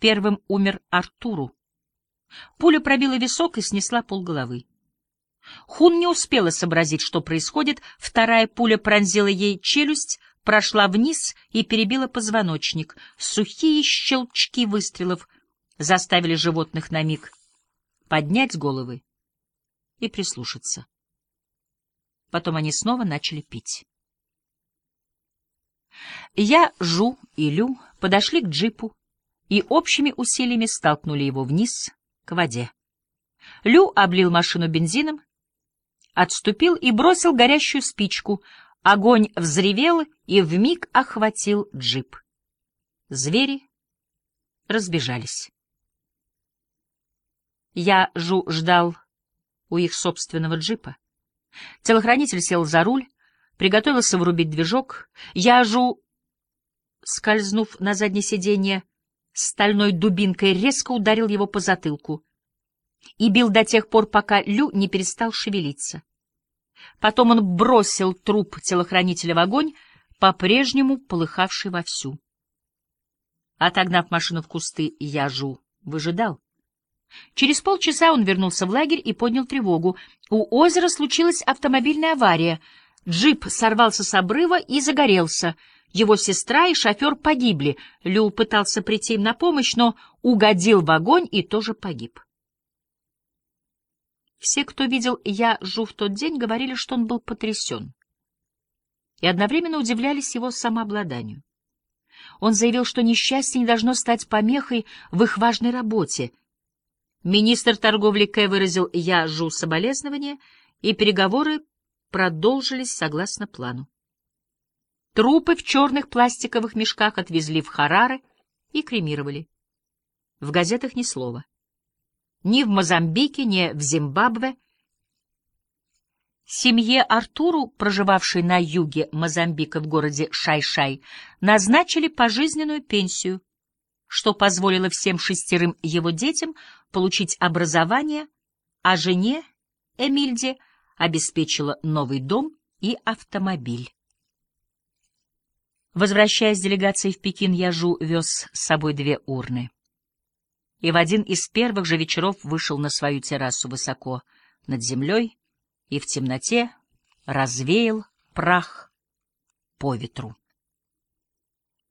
Первым умер Артуру. Пуля пробила висок и снесла полголовы. Хун не успела сообразить, что происходит, вторая пуля пронзила ей челюсть, прошла вниз и перебила позвоночник. Сухие щелчки выстрелов заставили животных на миг поднять головы и прислушаться. Потом они снова начали пить. Я, Жу и Лю подошли к джипу и общими усилиями столкнули его вниз, к воде. Лю облил машину бензином, отступил и бросил горящую спичку. Огонь взревел и вмиг охватил джип. Звери разбежались. Я Жу ждал у их собственного джипа. Телохранитель сел за руль, приготовился врубить движок. Я Жу, скользнув на заднее сиденье, стальной дубинкой резко ударил его по затылку и бил до тех пор, пока Лю не перестал шевелиться. Потом он бросил труп телохранителя в огонь, по-прежнему полыхавший вовсю. Отогнав машину в кусты, Яжу выжидал. Через полчаса он вернулся в лагерь и поднял тревогу. У озера случилась автомобильная авария. Джип сорвался с обрыва и загорелся. Его сестра и шофер погибли. Лю пытался прийти им на помощь, но угодил в огонь и тоже погиб. Все, кто видел Я Жу в тот день, говорили, что он был потрясен. И одновременно удивлялись его самообладанию. Он заявил, что несчастье не должно стать помехой в их важной работе. Министр торговли Кэ выразил Я Жу соболезнования, и переговоры продолжились согласно плану. Трупы в черных пластиковых мешках отвезли в Хараре и кремировали. В газетах ни слова ни в Мозамбике, ни в Зимбабве. Семье Артуру, проживавшей на юге Мозамбика в городе Шай-Шай, назначили пожизненную пенсию, что позволило всем шестерым его детям получить образование, а жене Эмильде обеспечила новый дом и автомобиль. Возвращаясь с делегацией в Пекин, Яжу вез с собой две урны и в один из первых же вечеров вышел на свою террасу высоко над землей и в темноте развеял прах по ветру.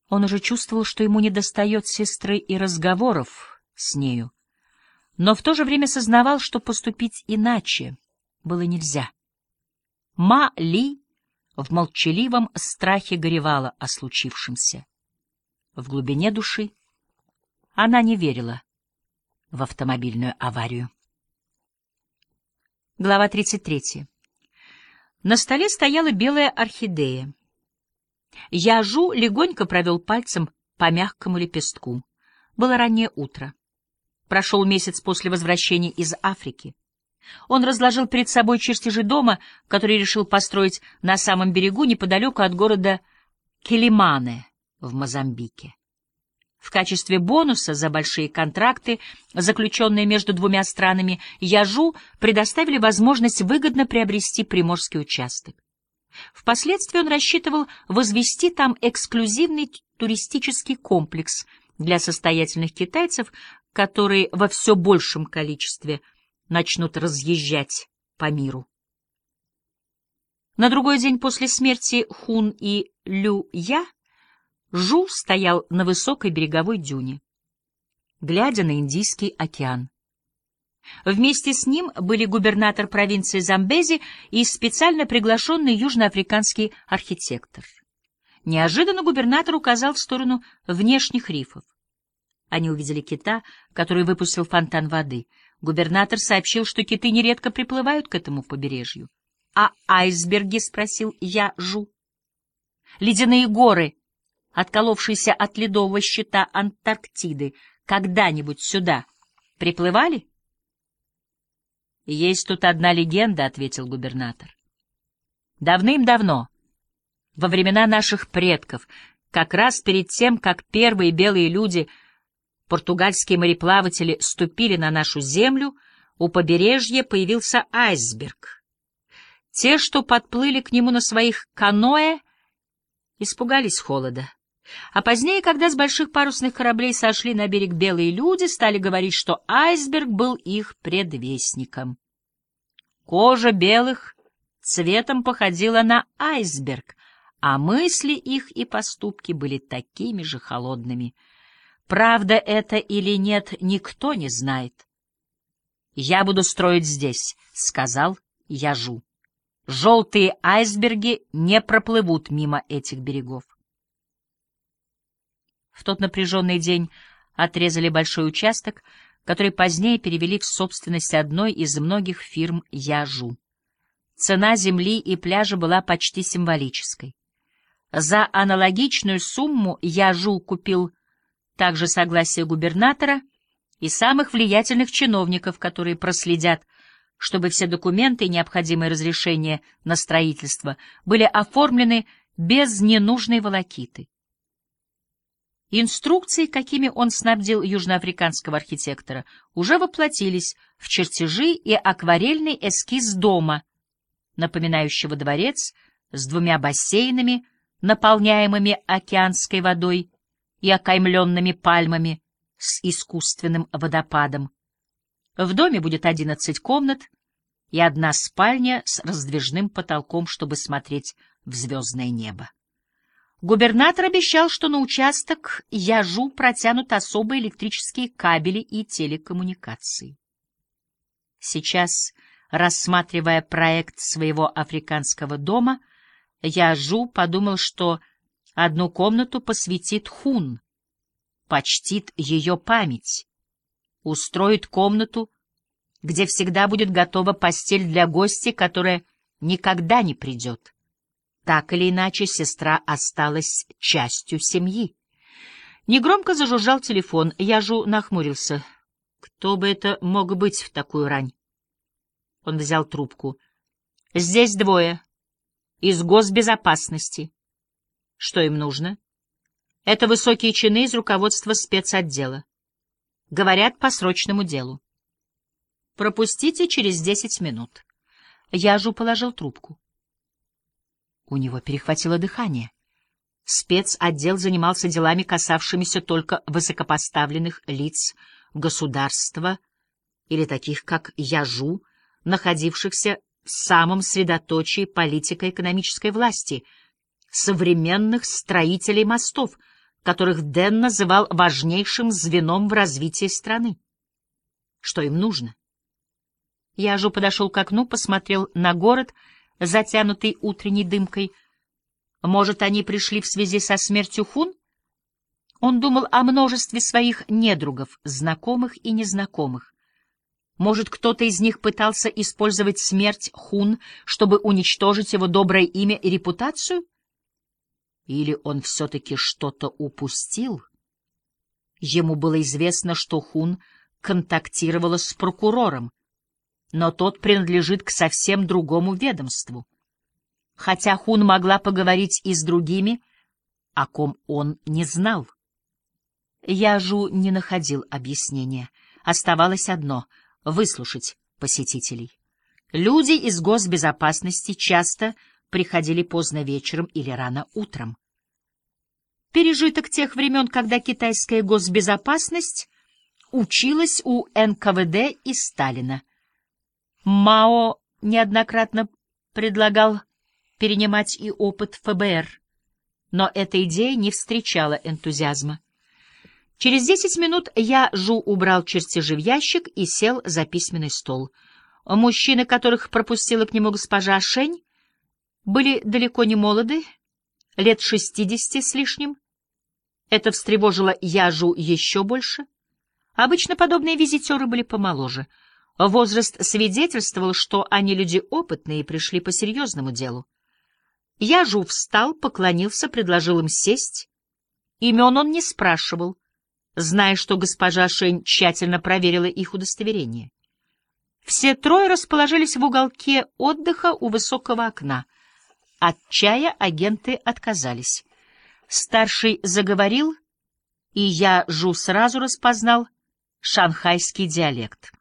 Он уже чувствовал, что ему недостает сестры и разговоров с нею, но в то же время сознавал, что поступить иначе было нельзя. Ма Ли в молчаливом страхе горевала о случившемся. В глубине души она не верила в автомобильную аварию. Глава 33. На столе стояла белая орхидея. Яжу легонько провел пальцем по мягкому лепестку. Было раннее утро. Прошел месяц после возвращения из Африки. Он разложил перед собой чертежи дома, который решил построить на самом берегу неподалеку от города Келимане в Мозамбике. В качестве бонуса за большие контракты, заключенные между двумя странами, Яжу предоставили возможность выгодно приобрести приморский участок. Впоследствии он рассчитывал возвести там эксклюзивный туристический комплекс для состоятельных китайцев, которые во все большем количестве начнут разъезжать по миру. На другой день после смерти Хун и Лю Я Жу стоял на высокой береговой дюне, глядя на Индийский океан. Вместе с ним были губернатор провинции Замбези и специально приглашенный южноафриканский архитектор. Неожиданно губернатор указал в сторону внешних рифов. Они увидели кита, который выпустил фонтан воды. Губернатор сообщил, что киты нередко приплывают к этому побережью. — А айсберги? — спросил я Жу. — Ледяные горы отколовшиеся от ледового щита Антарктиды, когда-нибудь сюда приплывали? «Есть тут одна легенда», — ответил губернатор. «Давным-давно, во времена наших предков, как раз перед тем, как первые белые люди, португальские мореплаватели, ступили на нашу землю, у побережья появился айсберг. Те, что подплыли к нему на своих каноэ, испугались холода А позднее, когда с больших парусных кораблей сошли на берег белые люди, стали говорить, что айсберг был их предвестником. Кожа белых цветом походила на айсберг, а мысли их и поступки были такими же холодными. Правда это или нет, никто не знает. «Я буду строить здесь», — сказал Яжу. «Желтые айсберги не проплывут мимо этих берегов». В тот напряженный день отрезали большой участок, который позднее перевели в собственность одной из многих фирм Яжу. Цена земли и пляжа была почти символической. За аналогичную сумму Яжу купил также согласие губернатора и самых влиятельных чиновников, которые проследят, чтобы все документы и необходимые разрешения на строительство были оформлены без ненужной волокиты. Инструкции, какими он снабдил южноафриканского архитектора, уже воплотились в чертежи и акварельный эскиз дома, напоминающего дворец с двумя бассейнами, наполняемыми океанской водой и окаймленными пальмами с искусственным водопадом. В доме будет одиннадцать комнат и одна спальня с раздвижным потолком, чтобы смотреть в звездное небо. Губернатор обещал, что на участок Яжу протянут особые электрические кабели и телекоммуникации. Сейчас, рассматривая проект своего африканского дома, Яжу подумал, что одну комнату посвятит Хун, почтит ее память, устроит комнату, где всегда будет готова постель для гостя, которая никогда не придет. Так или иначе, сестра осталась частью семьи. Негромко зажужжал телефон. Яжу нахмурился. Кто бы это мог быть в такую рань? Он взял трубку. «Здесь двое. Из госбезопасности. Что им нужно?» «Это высокие чины из руководства спецотдела. Говорят по срочному делу. Пропустите через десять минут». Яжу положил трубку. У него перехватило дыхание. Спецотдел занимался делами, касавшимися только высокопоставленных лиц государства или таких, как Яжу, находившихся в самом средоточии политико-экономической власти, современных строителей мостов, которых Дэн называл важнейшим звеном в развитии страны. Что им нужно? Яжу подошел к окну, посмотрел на город — затянутый утренней дымкой. Может, они пришли в связи со смертью Хун? Он думал о множестве своих недругов, знакомых и незнакомых. Может, кто-то из них пытался использовать смерть Хун, чтобы уничтожить его доброе имя и репутацию? Или он все-таки что-то упустил? Ему было известно, что Хун контактировала с прокурором, но тот принадлежит к совсем другому ведомству. Хотя Хун могла поговорить и с другими, о ком он не знал. Яжу не находил объяснения. Оставалось одно — выслушать посетителей. Люди из госбезопасности часто приходили поздно вечером или рано утром. Пережиток тех времен, когда китайская госбезопасность училась у НКВД и Сталина. Мао неоднократно предлагал перенимать и опыт ФБР, но эта идея не встречала энтузиазма. Через десять минут я Жу убрал чертежи в ящик и сел за письменный стол. Мужчины, которых пропустила к нему госпожа Шень, были далеко не молоды, лет шестидесяти с лишним. Это встревожило Яжу еще больше. Обычно подобные визитеры были помоложе — Возраст свидетельствовал, что они люди опытные и пришли по серьезному делу. Я жу встал, поклонился, предложил им сесть. Имен он не спрашивал, зная, что госпожа Шень тщательно проверила их удостоверение. Все трое расположились в уголке отдыха у высокого окна. От чая агенты отказались. Старший заговорил, и я Жу сразу распознал шанхайский диалект.